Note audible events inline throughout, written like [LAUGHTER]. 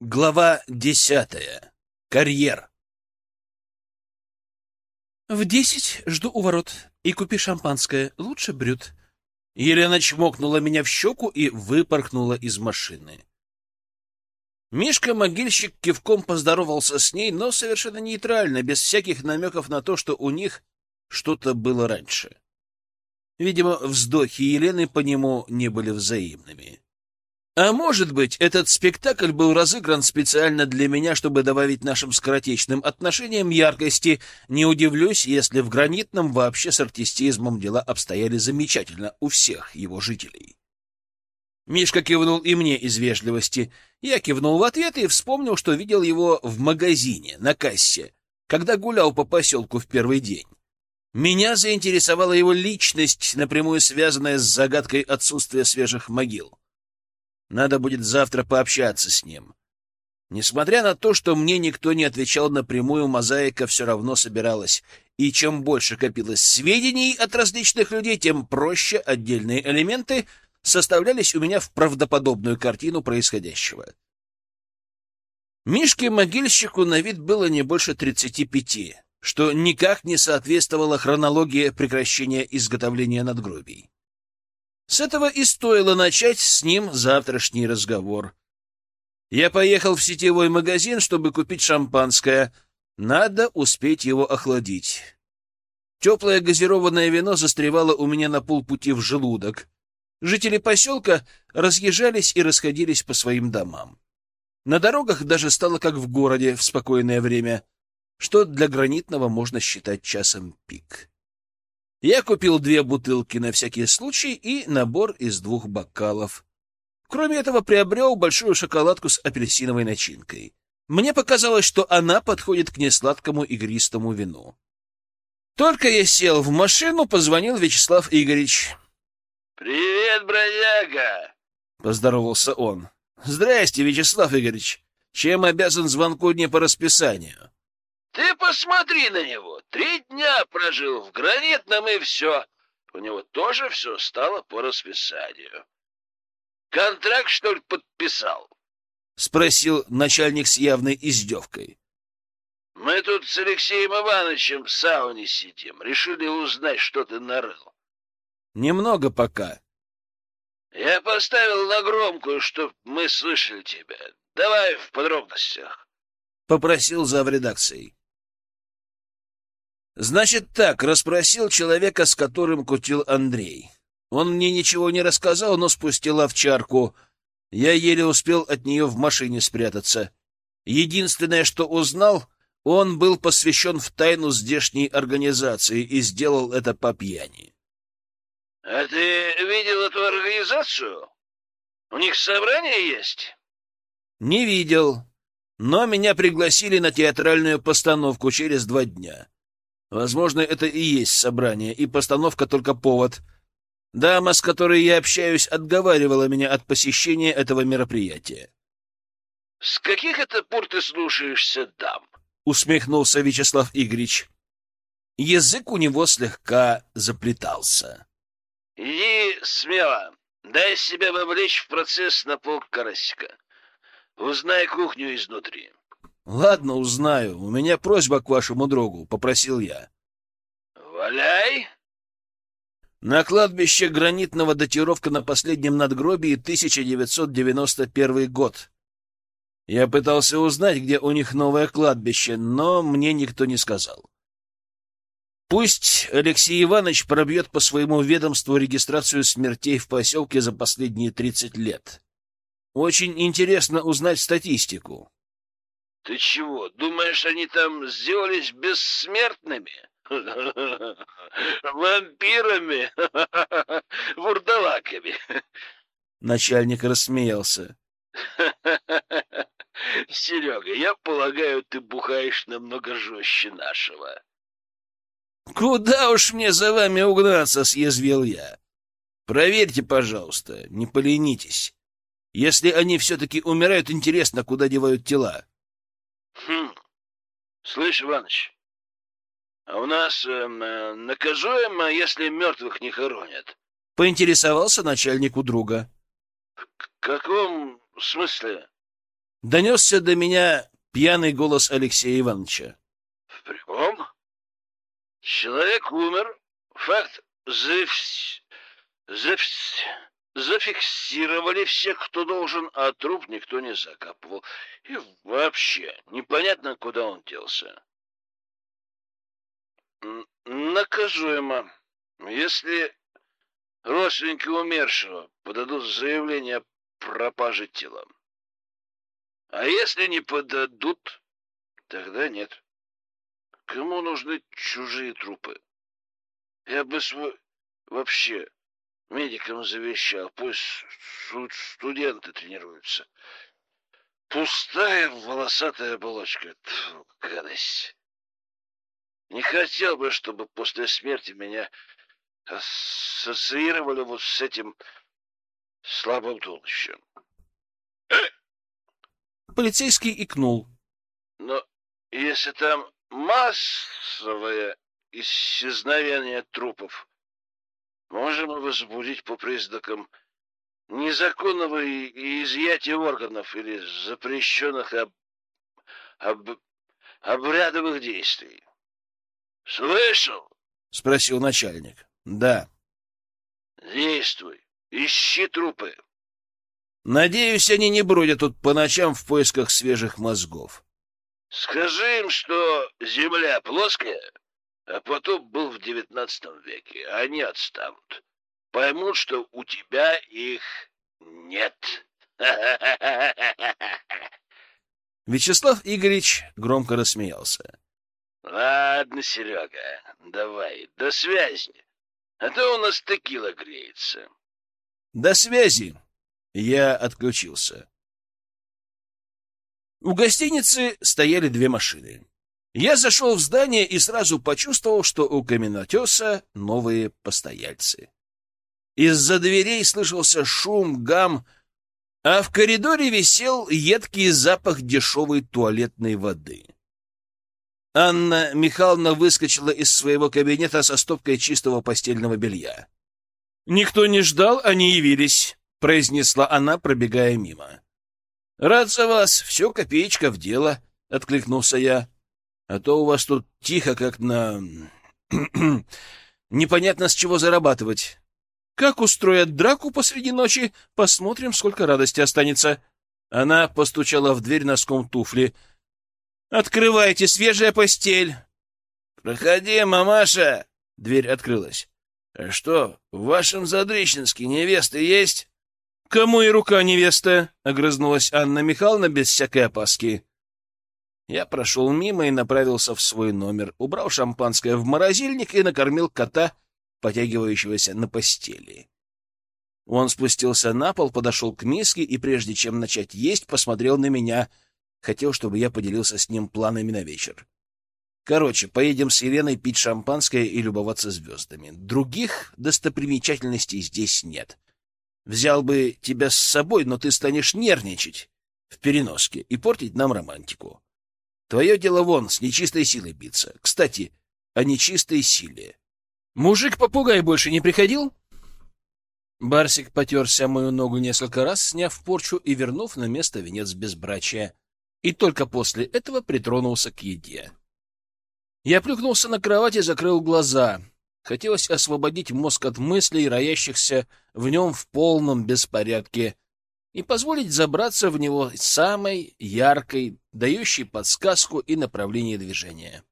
Глава десятая. Карьер. В десять жду у ворот. И купи шампанское. Лучше брют. Елена чмокнула меня в щеку и выпорхнула из машины. Мишка-могильщик кивком поздоровался с ней, но совершенно нейтрально, без всяких намеков на то, что у них что-то было раньше. Видимо, вздохи Елены по нему не были взаимными. А может быть, этот спектакль был разыгран специально для меня, чтобы добавить нашим скоротечным отношениям яркости. Не удивлюсь, если в гранитном вообще с артистизмом дела обстояли замечательно у всех его жителей. Мишка кивнул и мне из вежливости. Я кивнул в ответ и вспомнил, что видел его в магазине, на кассе, когда гулял по поселку в первый день. Меня заинтересовала его личность, напрямую связанная с загадкой отсутствия свежих могил. Надо будет завтра пообщаться с ним. Несмотря на то, что мне никто не отвечал напрямую, мозаика все равно собиралась. И чем больше копилось сведений от различных людей, тем проще отдельные элементы составлялись у меня в правдоподобную картину происходящего. Мишке-могильщику на вид было не больше тридцати пяти, что никак не соответствовало хронологии прекращения изготовления надгробий. С этого и стоило начать с ним завтрашний разговор. Я поехал в сетевой магазин, чтобы купить шампанское. Надо успеть его охладить. Теплое газированное вино застревало у меня на полпути в желудок. Жители поселка разъезжались и расходились по своим домам. На дорогах даже стало как в городе в спокойное время, что для гранитного можно считать часом пик. Я купил две бутылки на всякий случай и набор из двух бокалов. Кроме этого, приобрел большую шоколадку с апельсиновой начинкой. Мне показалось, что она подходит к несладкому игристому вину. Только я сел в машину, позвонил Вячеслав Игоревич. «Привет, бродяга!» — поздоровался он. «Здрасте, Вячеслав Игоревич. Чем обязан звонку не по расписанию?» Ты посмотри на него. Три дня прожил в гранитном и все. У него тоже все стало по расписанию. Контракт, что ли, подписал? Спросил начальник с явной издевкой. Мы тут с Алексеем Ивановичем в сауне сидим. Решили узнать, что ты нарыл. Немного пока. Я поставил на громкую, чтоб мы слышали тебя. Давай в подробностях. Попросил зав редакцией. Значит так, расспросил человека, с которым кутил Андрей. Он мне ничего не рассказал, но спустил овчарку. Я еле успел от нее в машине спрятаться. Единственное, что узнал, он был посвящен в тайну здешней организации и сделал это по пьяни. — А ты видел эту организацию? У них собрание есть? — Не видел, но меня пригласили на театральную постановку через два дня. Возможно, это и есть собрание, и постановка только повод. Дама, с которой я общаюсь, отговаривала меня от посещения этого мероприятия. — С каких это пор ты слушаешься дам? — усмехнулся Вячеслав Игоревич. Язык у него слегка заплетался. — Иди смело, дай себя вовлечь в процесс на пол карасика. Узнай кухню изнутри. Ладно, узнаю. У меня просьба к вашему другу, попросил я. Валяй. На кладбище гранитного датировка на последнем надгробии 1991 год. Я пытался узнать, где у них новое кладбище, но мне никто не сказал. Пусть Алексей Иванович пробьет по своему ведомству регистрацию смертей в поселке за последние 30 лет. Очень интересно узнать статистику. Ты чего, думаешь, они там сделались бессмертными? [LAUGHS] Вампирами? [LAUGHS] Вурдалаками? Начальник рассмеялся. [LAUGHS] Серега, я полагаю, ты бухаешь намного жестче нашего. Куда уж мне за вами угнаться, съязвил я. Проверьте, пожалуйста, не поленитесь. Если они все-таки умирают, интересно, куда девают тела. Хм. Слышь, Иваныч, а у нас эм, э, наказуемо, если мертвых не хоронят? Поинтересовался начальник у друга. В каком смысле? Донесся до меня пьяный голос Алексея Ивановича. В прямом? Человек умер. Факт заф... Заф... зафиксировали всех, кто должен, а труп никто не закапывал. И вообще, непонятно, куда он делся. Наказуемо. Если родственники умершего подадут заявление о пропаже тела. А если не подадут, тогда нет. Кому нужны чужие трупы? Я бы свой... вообще медикам завещал, пусть студенты тренируются. Пустая волосатая оболочка. Тьфу, гадость. Не хотел бы, чтобы после смерти меня ассоциировали вот с этим слабым туловищем. Полицейский икнул. Но если там массовое исчезновение трупов, можем возбудить по признакам незаконного изъятия органов или запрещенных об... Об... обрядовых действий. Слышал? Спросил начальник. Да. Действуй. Ищи трупы. Надеюсь, они не бродят тут по ночам в поисках свежих мозгов. Скажи им, что земля плоская, а потом был в девятнадцатом веке. Они отстанут. Поймут, что у тебя их нет. [LAUGHS] Вячеслав Игоревич громко рассмеялся. Ладно, Серега, давай, до связи. А то у нас текила греется. До связи. Я отключился. У гостиницы стояли две машины. Я зашел в здание и сразу почувствовал, что у каменотеса новые постояльцы. Из-за дверей слышался шум, гам, а в коридоре висел едкий запах дешевой туалетной воды. Анна Михайловна выскочила из своего кабинета со стопкой чистого постельного белья. «Никто не ждал, они явились», — произнесла она, пробегая мимо. «Рад за вас, все копеечка в дело», — откликнулся я. «А то у вас тут тихо, как на... [CLEARS THROAT] непонятно с чего зарабатывать. Как устроят драку посреди ночи, посмотрим, сколько радости останется». Она постучала в дверь носком туфли — Открывайте, свежая постель. Проходи, мамаша. Дверь открылась. А что, в вашем Задрищенске невесты есть? Кому и рука невеста? Огрызнулась Анна Михайловна без всякой опаски. Я прошел мимо и направился в свой номер, убрал шампанское в морозильник и накормил кота, потягивающегося на постели. Он спустился на пол, подошел к миске и, прежде чем начать есть, посмотрел на меня — Хотел, чтобы я поделился с ним планами на вечер. Короче, поедем с Еленой пить шампанское и любоваться звездами. Других достопримечательностей здесь нет. Взял бы тебя с собой, но ты станешь нервничать в переноске и портить нам романтику. Твое дело вон, с нечистой силой биться. Кстати, о нечистой силе. Мужик-попугай больше не приходил? Барсик потерся мою ногу несколько раз, сняв порчу и вернув на место венец безбрачия и только после этого притронулся к еде. Я плюхнулся на кровать и закрыл глаза. Хотелось освободить мозг от мыслей, роящихся в нем в полном беспорядке, и позволить забраться в него самой яркой, дающей подсказку и направление движения.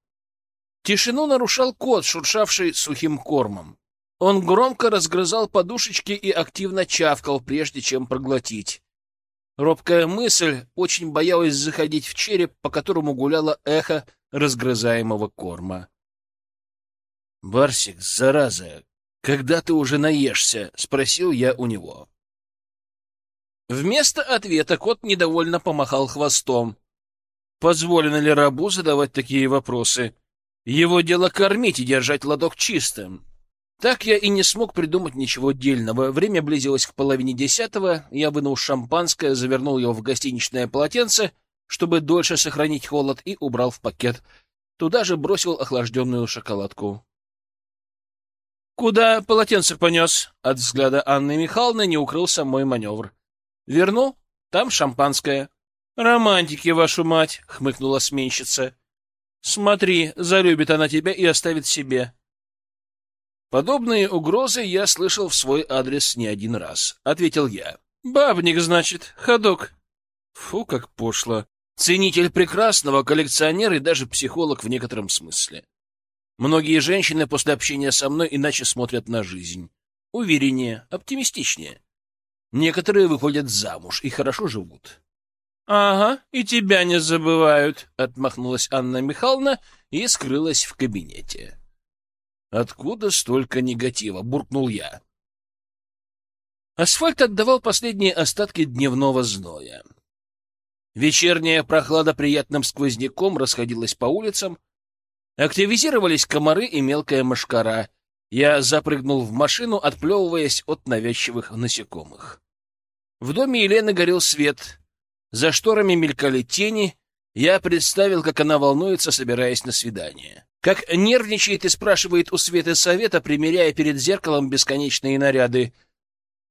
Тишину нарушал кот, шуршавший сухим кормом. Он громко разгрызал подушечки и активно чавкал, прежде чем проглотить. Робкая мысль очень боялась заходить в череп, по которому гуляло эхо разгрызаемого корма. «Барсик, зараза, когда ты уже наешься?» — спросил я у него. Вместо ответа кот недовольно помахал хвостом. Позволено ли рабу задавать такие вопросы? Его дело кормить и держать ладок чистым. Так я и не смог придумать ничего дельного. Время близилось к половине десятого, я вынул шампанское, завернул его в гостиничное полотенце, чтобы дольше сохранить холод, и убрал в пакет. Туда же бросил охлажденную шоколадку. «Куда полотенце понес?» От взгляда Анны Михайловны не укрылся мой маневр. «Верну? Там шампанское». Романтики, вашу мать, хмыкнула сменщица. Смотри, залюбит она тебя и оставит себе. Подобные угрозы я слышал в свой адрес не один раз, ответил я. Бабник, значит, ходок. Фу, как пошло. Ценитель прекрасного, коллекционер и даже психолог в некотором смысле. Многие женщины после общения со мной иначе смотрят на жизнь. Увереннее, оптимистичнее. Некоторые выходят замуж и хорошо живут. — Ага, и тебя не забывают, — отмахнулась Анна Михайловна и скрылась в кабинете. — Откуда столько негатива? — буркнул я. Асфальт отдавал последние остатки дневного зноя. Вечерняя прохлада приятным сквозняком расходилась по улицам. Активизировались комары и мелкая мошкара. Я запрыгнул в машину, отплевываясь от навязчивых насекомых. В доме Елены горел свет — за шторами мелькали тени. Я представил, как она волнуется, собираясь на свидание. Как нервничает и спрашивает у Светы совета, примеряя перед зеркалом бесконечные наряды.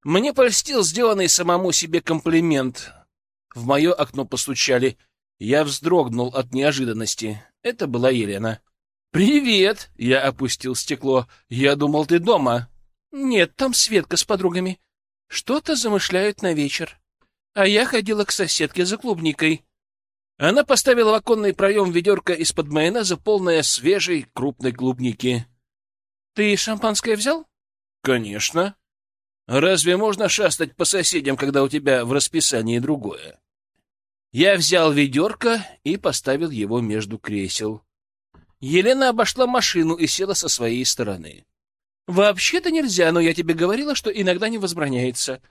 Мне польстил сделанный самому себе комплимент. В мое окно постучали. Я вздрогнул от неожиданности. Это была Елена. «Привет!» — я опустил стекло. «Я думал, ты дома». «Нет, там Светка с подругами. Что-то замышляют на вечер» а я ходила к соседке за клубникой. Она поставила в оконный проем ведерко из-под майонеза, полное свежей крупной клубники. — Ты шампанское взял? — Конечно. Разве можно шастать по соседям, когда у тебя в расписании другое? Я взял ведерко и поставил его между кресел. Елена обошла машину и села со своей стороны. — Вообще-то нельзя, но я тебе говорила, что иногда не возбраняется.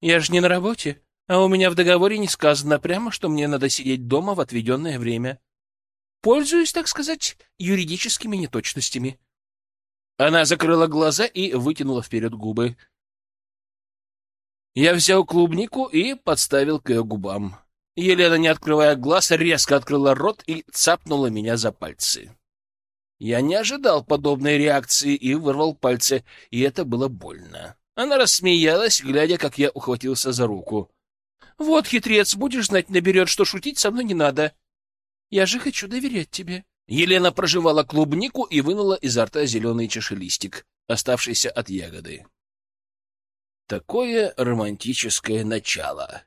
Я же не на работе. А у меня в договоре не сказано прямо, что мне надо сидеть дома в отведенное время. Пользуюсь, так сказать, юридическими неточностями. Она закрыла глаза и вытянула вперед губы. Я взял клубнику и подставил к ее губам. Елена, не открывая глаз, резко открыла рот и цапнула меня за пальцы. Я не ожидал подобной реакции и вырвал пальцы, и это было больно. Она рассмеялась, глядя, как я ухватился за руку. Вот, хитрец, будешь знать наберет, что шутить со мной не надо. Я же хочу доверять тебе. Елена прожевала клубнику и вынула изо рта зеленый чашелистик, оставшийся от ягоды. Такое романтическое начало.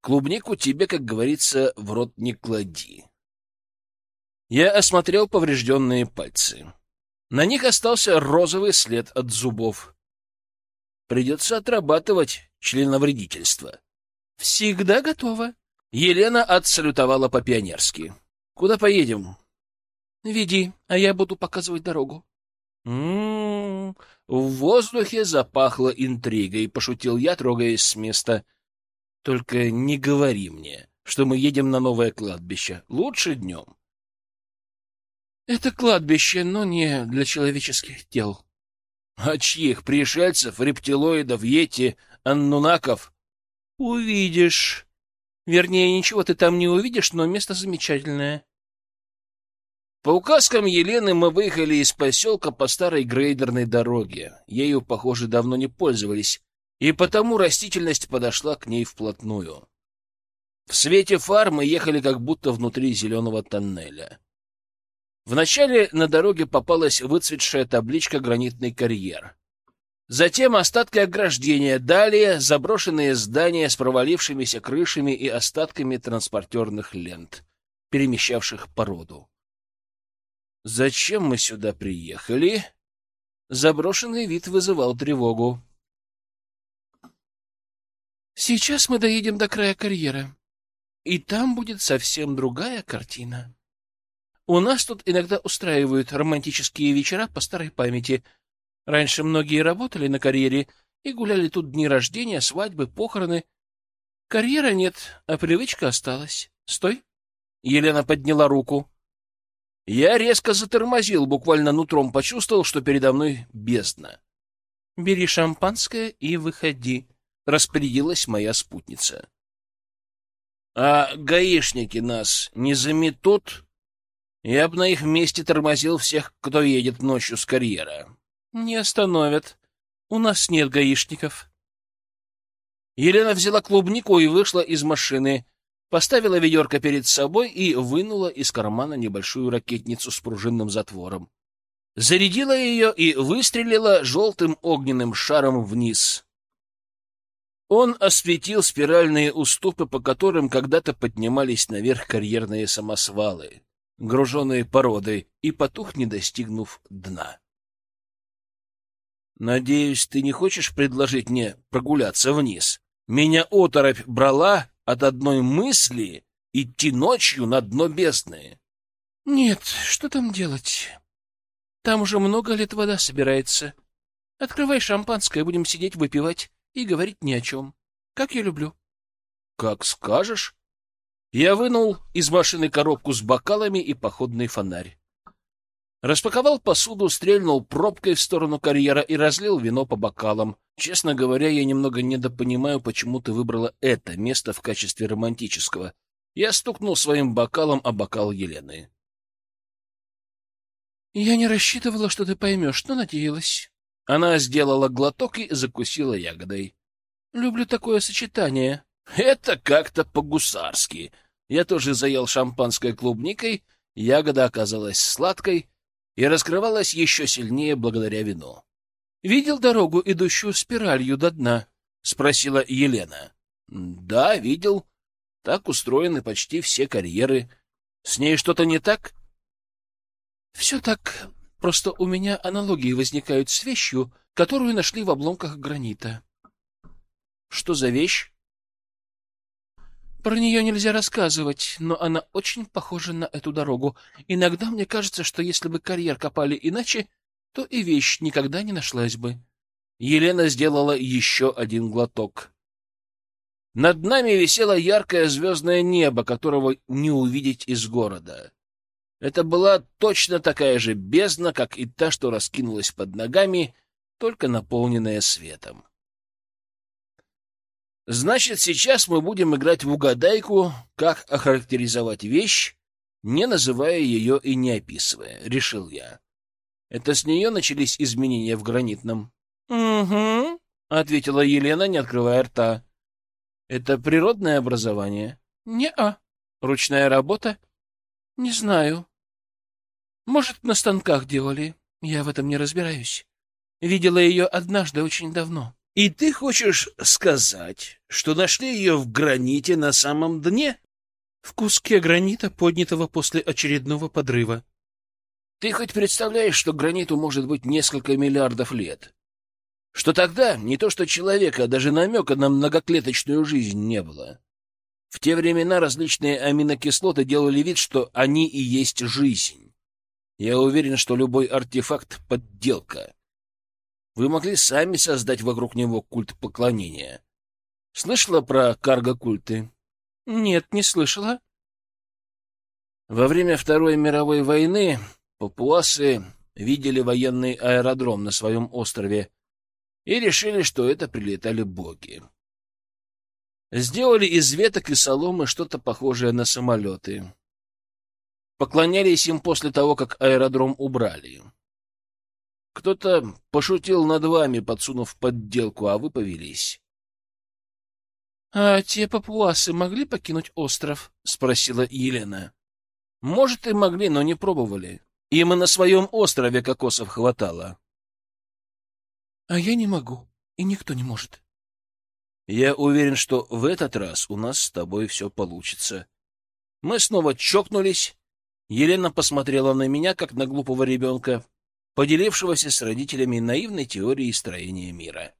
Клубнику тебе, как говорится, в рот не клади. Я осмотрел поврежденные пальцы. На них остался розовый след от зубов. Придется отрабатывать членовредительство. Всегда готова. Елена отсалютовала по-пионерски. Куда поедем? Веди, а я буду показывать дорогу. М-м-м. В воздухе запахло интригой, пошутил я, трогаясь с места. Только не говори мне, что мы едем на новое кладбище. Лучше днем. Это кладбище, но не для человеческих тел. А чьих? Пришельцев, рептилоидов, йети, аннунаков? Увидишь. Вернее, ничего ты там не увидишь, но место замечательное. По указкам Елены мы выехали из поселка по старой грейдерной дороге. Ею, похоже, давно не пользовались, и потому растительность подошла к ней вплотную. В свете фар мы ехали как будто внутри зеленого тоннеля. Вначале на дороге попалась выцветшая табличка «Гранитный карьер». Затем остатки ограждения, далее заброшенные здания с провалившимися крышами и остатками транспортерных лент, перемещавших породу. Зачем мы сюда приехали? Заброшенный вид вызывал тревогу. Сейчас мы доедем до края карьера, и там будет совсем другая картина. У нас тут иногда устраивают романтические вечера по старой памяти — Раньше многие работали на карьере и гуляли тут дни рождения, свадьбы, похороны. Карьера нет, а привычка осталась. Стой. Елена подняла руку. Я резко затормозил, буквально нутром почувствовал, что передо мной бездна. Бери шампанское и выходи, распорядилась моя спутница. А гаишники нас не заметут? Я бы на их месте тормозил всех, кто едет ночью с карьера. Не остановят. У нас нет гаишников. Елена взяла клубнику и вышла из машины. Поставила ведерко перед собой и вынула из кармана небольшую ракетницу с пружинным затвором. Зарядила ее и выстрелила желтым огненным шаром вниз. Он осветил спиральные уступы, по которым когда-то поднимались наверх карьерные самосвалы, груженные породой, и потух, не достигнув дна. «Надеюсь, ты не хочешь предложить мне прогуляться вниз? Меня оторопь брала от одной мысли идти ночью на дно бездны». «Нет, что там делать? Там уже много лет вода собирается. Открывай шампанское, будем сидеть, выпивать и говорить ни о чем. Как я люблю. — Как скажешь. Я вынул из машины коробку с бокалами и походный фонарь. Распаковал посуду, стрельнул пробкой в сторону карьера и разлил вино по бокалам. Честно говоря, я немного недопонимаю, почему ты выбрала это место в качестве романтического. Я стукнул своим бокалом о бокал Елены. Я не рассчитывала, что ты поймешь, но надеялась. Она сделала глоток и закусила ягодой. Люблю такое сочетание. Это как-то по-гусарски. Я тоже заел шампанской клубникой, ягода оказалась сладкой и раскрывалась еще сильнее благодаря вину. — Видел дорогу, идущую спиралью до дна? — спросила Елена. — Да, видел. Так устроены почти все карьеры. С ней что-то не так? — Все так. Просто у меня аналогии возникают с вещью, которую нашли в обломках гранита. Что за вещь? Про нее нельзя рассказывать, но она очень похожа на эту дорогу. Иногда мне кажется, что если бы карьер копали иначе, то и вещь никогда не нашлась бы. Елена сделала еще один глоток. Над нами висело яркое звездное небо, которого не увидеть из города. Это была точно такая же бездна, как и та, что раскинулась под ногами, только наполненная светом. Значит, сейчас мы будем играть в угадайку, как охарактеризовать вещь, не называя ее и не описывая, — решил я. Это с нее начались изменения в гранитном. — Угу, — ответила Елена, не открывая рта. — Это природное образование? — Не-а. — Ручная работа? — Не знаю. Может, на станках делали. Я в этом не разбираюсь. Видела ее однажды очень давно. — И ты хочешь сказать, что нашли ее в граните на самом дне? — В куске гранита, поднятого после очередного подрыва. — Ты хоть представляешь, что граниту может быть несколько миллиардов лет? Что тогда не то что человека, а даже намека на многоклеточную жизнь не было. В те времена различные аминокислоты делали вид, что они и есть жизнь. Я уверен, что любой артефакт — подделка. Вы могли сами создать вокруг него культ поклонения. Слышала про карго-культы? Нет, не слышала. Во время Второй мировой войны папуасы видели военный аэродром на своем острове и решили, что это прилетали боги. Сделали из веток и соломы что-то похожее на самолеты поклонялись им после того, как аэродром убрали. Кто-то пошутил над вами, подсунув подделку, а вы повелись. — А те папуасы могли покинуть остров? — спросила Елена. — Может, и могли, но не пробовали. Им и на своем острове кокосов хватало. — А я не могу, и никто не может. — Я уверен, что в этот раз у нас с тобой все получится. Мы снова чокнулись, Елена посмотрела на меня, как на глупого ребенка, поделившегося с родителями наивной теорией строения мира.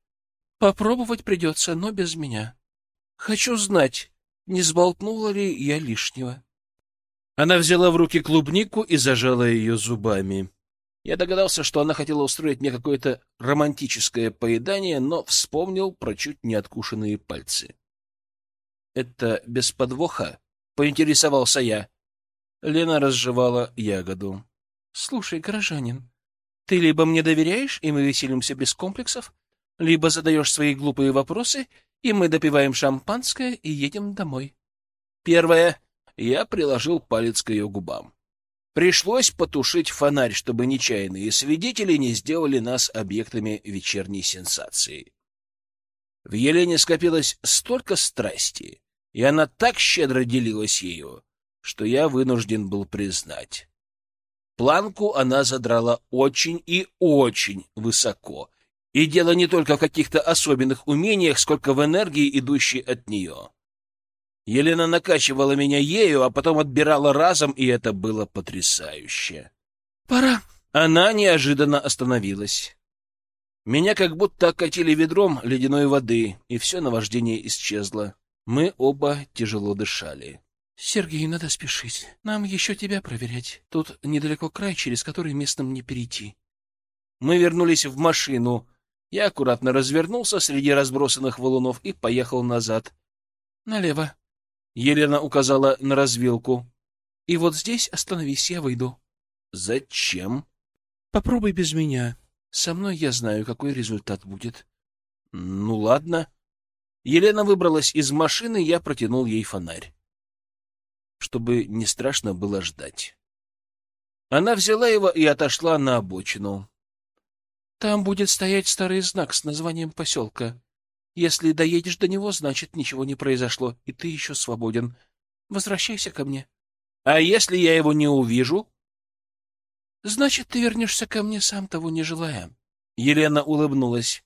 «Попробовать придется, но без меня. Хочу знать, не сболтнула ли я лишнего». Она взяла в руки клубнику и зажала ее зубами. Я догадался, что она хотела устроить мне какое-то романтическое поедание, но вспомнил про чуть не откушенные пальцы. — Это без подвоха? — поинтересовался я. Лена разжевала ягоду. — Слушай, горожанин, ты либо мне доверяешь, и мы веселимся без комплексов, либо задаешь свои глупые вопросы, и мы допиваем шампанское и едем домой. Первое. Я приложил палец к ее губам. Пришлось потушить фонарь, чтобы нечаянные свидетели не сделали нас объектами вечерней сенсации. В Елене скопилось столько страсти, И она так щедро делилась ею, что я вынужден был признать. Планку она задрала очень и очень высоко. И дело не только в каких-то особенных умениях, сколько в энергии, идущей от нее. Елена накачивала меня ею, а потом отбирала разом, и это было потрясающе. «Пора!» Она неожиданно остановилась. Меня как будто окатили ведром ледяной воды, и все наваждение исчезло. Мы оба тяжело дышали. «Сергей, надо спешить. Нам еще тебя проверять. Тут недалеко край, через который местным не перейти». Мы вернулись в машину. Я аккуратно развернулся среди разбросанных валунов и поехал назад. «Налево». Елена указала на развилку. «И вот здесь остановись, я выйду». «Зачем?» «Попробуй без меня. Со мной я знаю, какой результат будет». «Ну ладно». Елена выбралась из машины, я протянул ей фонарь чтобы не страшно было ждать. Она взяла его и отошла на обочину. Там будет стоять старый знак с названием поселка. Если доедешь до него, значит, ничего не произошло, и ты еще свободен. Возвращайся ко мне. А если я его не увижу? Значит, ты вернешься ко мне, сам того не желая. Елена улыбнулась.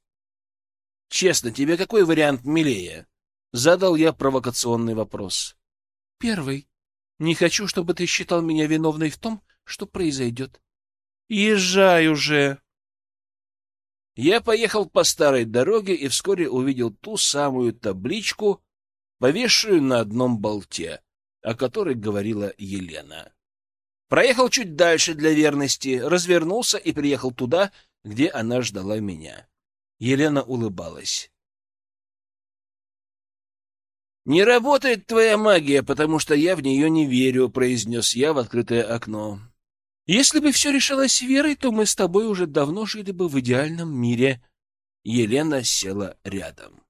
Честно, тебе какой вариант милее? Задал я провокационный вопрос. Первый. Не хочу, чтобы ты считал меня виновной в том, что произойдет. Езжай уже. Я поехал по старой дороге и вскоре увидел ту самую табличку, повесшую на одном болте, о которой говорила Елена. Проехал чуть дальше для верности, развернулся и приехал туда, где она ждала меня. Елена улыбалась. «Не работает твоя магия, потому что я в нее не верю», — произнес я в открытое окно. «Если бы все решалось верой, то мы с тобой уже давно жили бы в идеальном мире». Елена села рядом.